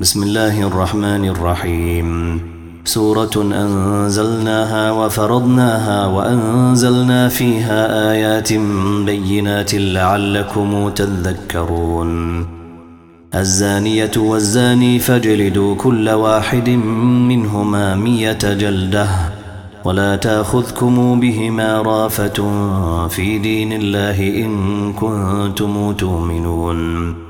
بسم الله الرحمن الرحيم سورة أنزلناها وفرضناها وأنزلنا فيها آيات بينات لعلكم تذكرون الزانية والزاني فاجلدوا كل واحد منهما مية جلدة ولا تاخذكم بهما رافة في دين الله إن كنتم تؤمنون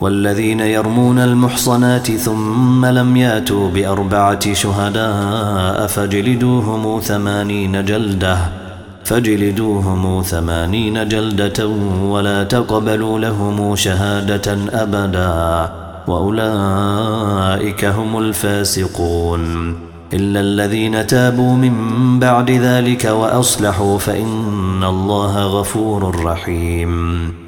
والذين يرمون المحصنات ثم لم ياتوا بأربعة شهداء فاجلدوهم ثمانين جلدة فاجلدوهم ثمانين جلدة ولا تقبلوا لهم شهادة أبدا وأولئك هم الفاسقون. إلا الذين تابوا من بعد ذلك وأصلحوا فإن الله غفور رحيم.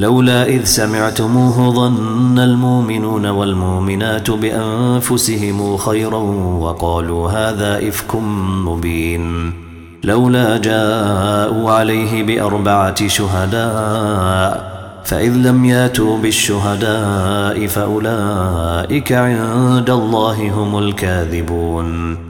لولا إذ سمعتموه ظن المؤمنون والمؤمنات بأنفسهم خيرا وقالوا هذا إفك مبين. لولا جاءوا عليه بأربعة شهداء فإذ لم ياتوا بالشهداء فأولئك عند الله هم الكاذبون.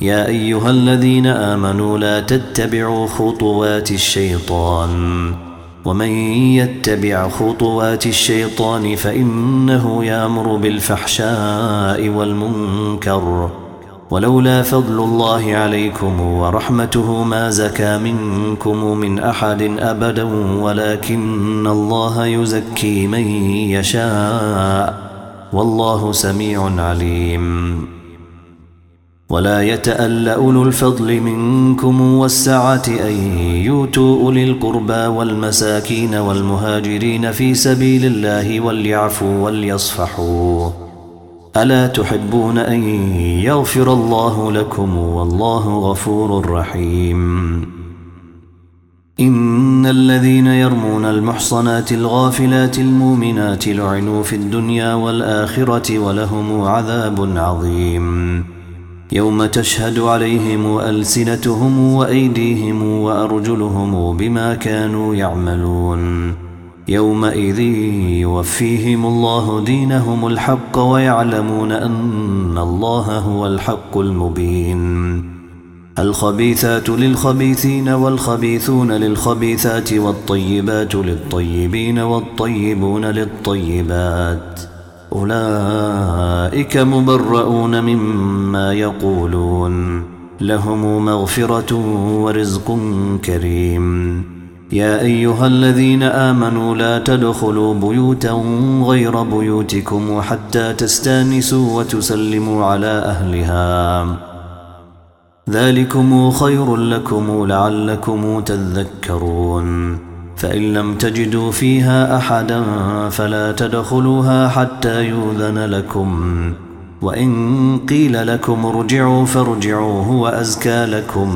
يا أيها الذين آمنوا لا تتبعوا خطوات الشيطان. ومن يتبع خطوات الشيطان فإنه يأمر بالفحشاء والمنكر. ولولا فضل الله عليكم ورحمته ما زكى منكم من أحد أبدا ولكن الله يزكي من يشاء. والله سميع عليم. ولا يتأل أولو الفضل منكم والسعة أن يؤتوا أولي القربى والمساكين والمهاجرين في سبيل الله وليعفوا وليصفحوا. ألا تحبون أن يغفر الله لكم والله غفور رحيم. إن الذين يرمون المحصنات الغافلات المؤمنات لعنوا في الدنيا والآخرة ولهم عذاب عظيم. يوم تشهد عليهم ألسنتهم وأيديهم وأرجلهم بما كانوا يعملون. يومئذ يوفيهم الله دينهم الحق ويعلمون أن الله هو الحق المبين. الخبيثات للخبيثين والخبيثون للخبيثات والطيبات للطيبين والطيبون للطيبات. أولئك مبرؤون مما يقولون. لهم مغفرة ورزق كريم. يا أيها الذين آمنوا لا تدخلوا بيوتا غير بيوتكم حتى تستانسوا وتسلموا على أهلها. ذلكم خير لكم لعلكم تذكرون. فإن لم تجدوا فيها أحدا فلا تدخلوها حتى يوذن لكم. وإن قيل لكم ارجعوا فارجعوا هو أزكى لكم.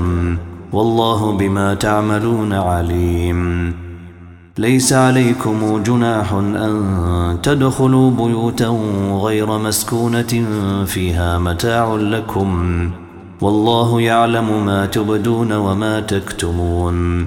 والله بما تعملون عليم. ليس عليكم جناح أن تدخلوا بيوتا غير مسكونة فيها متاع لكم. والله يعلم ما تبدون وما تكتمون.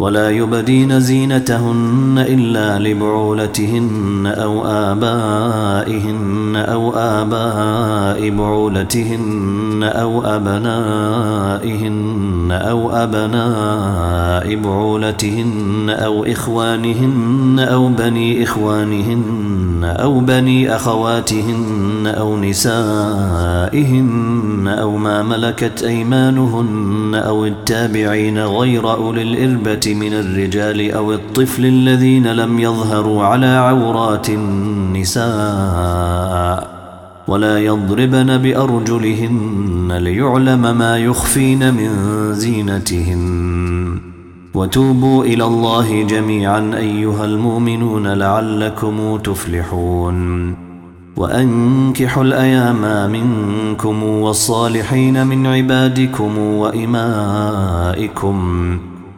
ولا يبدين زينتهن إلا لبعولتهن أو آبائهن أو آباء بعولتهن أو أبنائهن أو أبناء بعولتهن أو إخوانهن أو بني إخوانهن أو بني أخواتهن أو نسائهن أو ما ملكت أيمانهن أو التابعين غير أولي الإربة من الرجال أو الطفل الذين لم يظهروا على عورات النساء ولا يضربن بأرجلهن ليعلم ما يخفين من زينتهن. وتوبوا إلى الله جميعا أيها المؤمنون لعلكم تفلحون. وأنكحوا الأيام منكم والصالحين من عبادكم وإمائكم.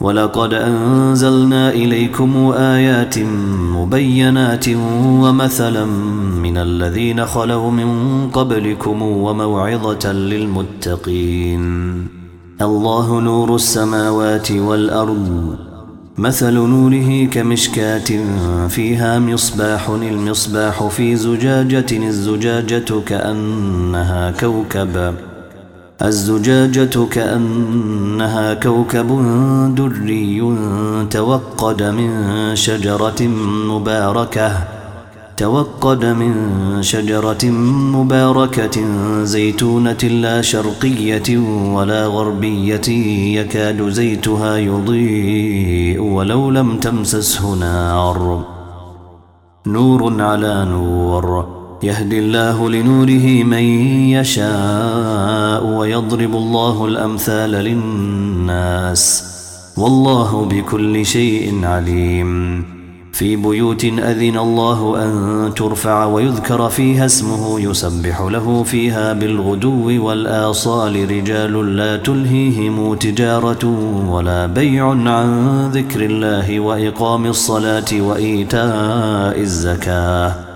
ولقد أنزلنا إليكم آيات مبينات ومثلا من الذين خلوا من قبلكم وموعظة للمتقين. الله نور السماوات والأرض. مثل نوره كمشكاة فيها مصباح المصباح في زجاجة الزجاجة كأنها كوكب. الزجاجة كأنها كوكب دري توقد من شجرة مباركة توقد من شجرة مباركة زيتونة لا شرقية ولا غربية يكاد زيتها يضيء ولو لم تمسسه نار. نور على نور. يهدي الله لنوره من يشاء ويضرب الله الأمثال للناس والله بكل شيء عليم. في بيوت أذن الله أن ترفع ويذكر فيها اسمه يسبح له فيها بالغدو والآصال رجال لا تلهيهم تجارة ولا بيع عن ذكر الله وإقام الصلاة وإيتاء الزكاة.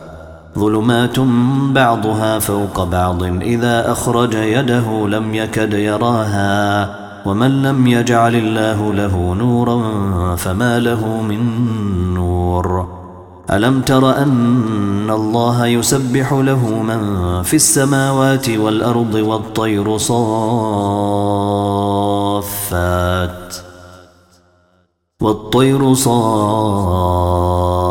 ظلمات بعضها فوق بعض. إذا أخرج يده لم يكد يراها. ومن لم يجعل الله له نورا فما له من نور. ألم تر أن الله يسبح له من في السماوات والأرض والطير صافات؟ والطير صافات.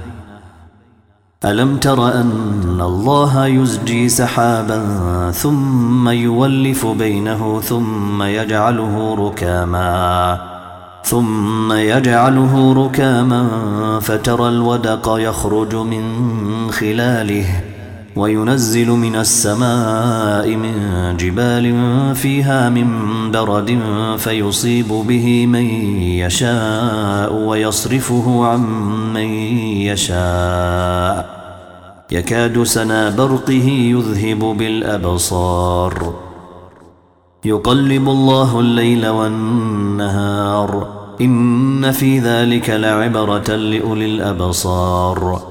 ألم تر أن الله يزجي سحابا ثم يولف بينه ثم يجعله ركاما ثم يجعله ركاما فترى الودق يخرج من خلاله. وينزل من السماء من جبال فيها من برد فيصيب به من يشاء ويصرفه عن من يشاء. يكاد سنا برقه يذهب بالأبصار. يقلب الله الليل والنهار. إن في ذلك لعبرة لأولي الأبصار.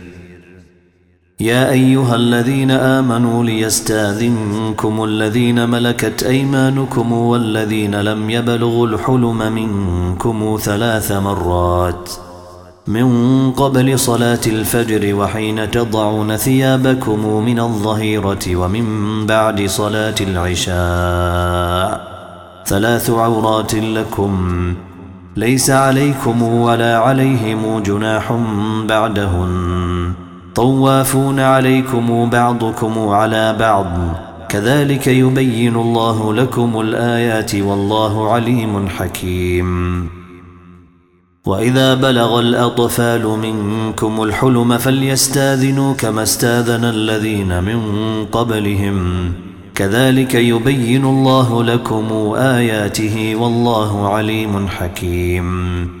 يا أيها الذين آمنوا ليستاذنكم الذين ملكت أيمانكم والذين لم يبلغوا الحلم منكم ثلاث مرات. من قبل صلاة الفجر وحين تضعون ثيابكم من الظهيرة ومن بعد صلاة العشاء. ثلاث عورات لكم. ليس عليكم ولا عليهم جناح بعدهن. طوافون عليكم بعضكم على بعض. كذلك يبين الله لكم الآيات والله عليم حكيم. وإذا بلغ الأطفال منكم الحلم فليستاذنوا كما استاذن الذين من قبلهم. كذلك يبين الله لكم آياته والله عليم حكيم.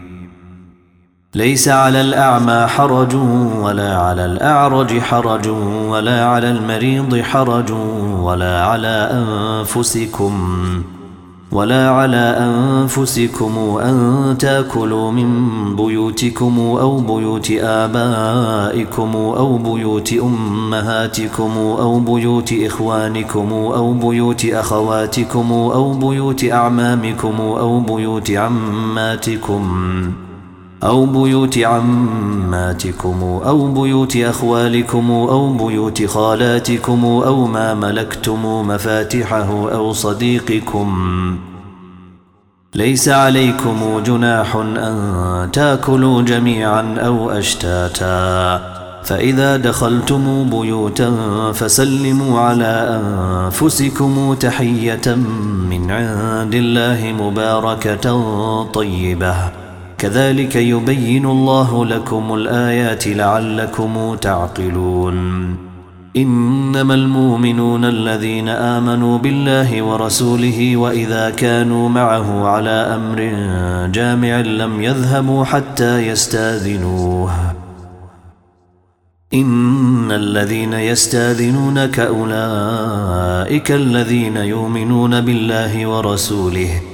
ليس على الأعمى حرج ولا على الأعرج حرج ولا على المريض حرج ولا على أنفسكم ولا على أنفسكم أن تأكلوا من بيوتكم أو بيوت آبائكم أو بيوت أمهاتكم أو بيوت إخوانكم أو بيوت أخواتكم أو بيوت أعمامكم أو بيوت عماتكم أو بيوت عماتكم أو بيوت أخوالكم أو بيوت خالاتكم أو ما ملكتم مفاتحه أو صديقكم. ليس عليكم جناح أن تأكلوا جميعا أو أشتاتا. فإذا دخلتم بيوتا فسلموا على أنفسكم تحية من عند الله مباركة طيبة. كذلك يبين الله لكم الآيات لعلكم تعقلون. إنما المؤمنون الذين آمنوا بالله ورسوله وإذا كانوا معه على أمر جامع لم يذهبوا حتى يستاذنوه. إن الذين يستاذنونك أولئك الذين يؤمنون بالله ورسوله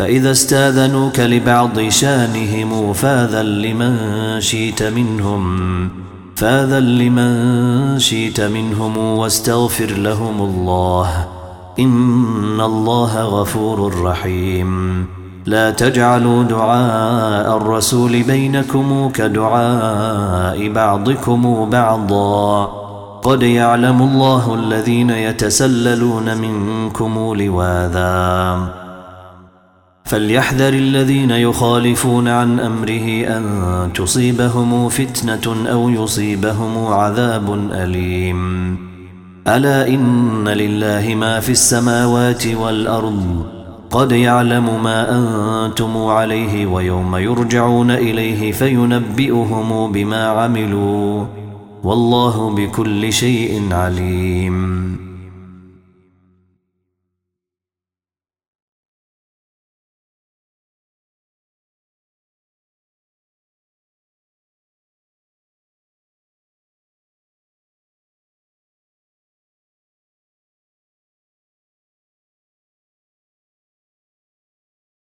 فإذا استاذنوك لبعض شانهم فاذا لمن شيت منهم فاذا لمن شيت منهم واستغفر لهم الله. إن الله غفور رحيم. لا تجعلوا دعاء الرسول بينكم كدعاء بعضكم بعضا. قد يعلم الله الذين يتسللون منكم لواذا. فليحذر الذين يخالفون عن أمره أن تصيبهم فتنة أو يصيبهم عذاب أليم. ألا إن لله ما في السماوات والأرض؟ قد يعلم ما أنتم عليه ويوم يرجعون إليه فينبئهم بما عملوا. والله بكل شيء عليم.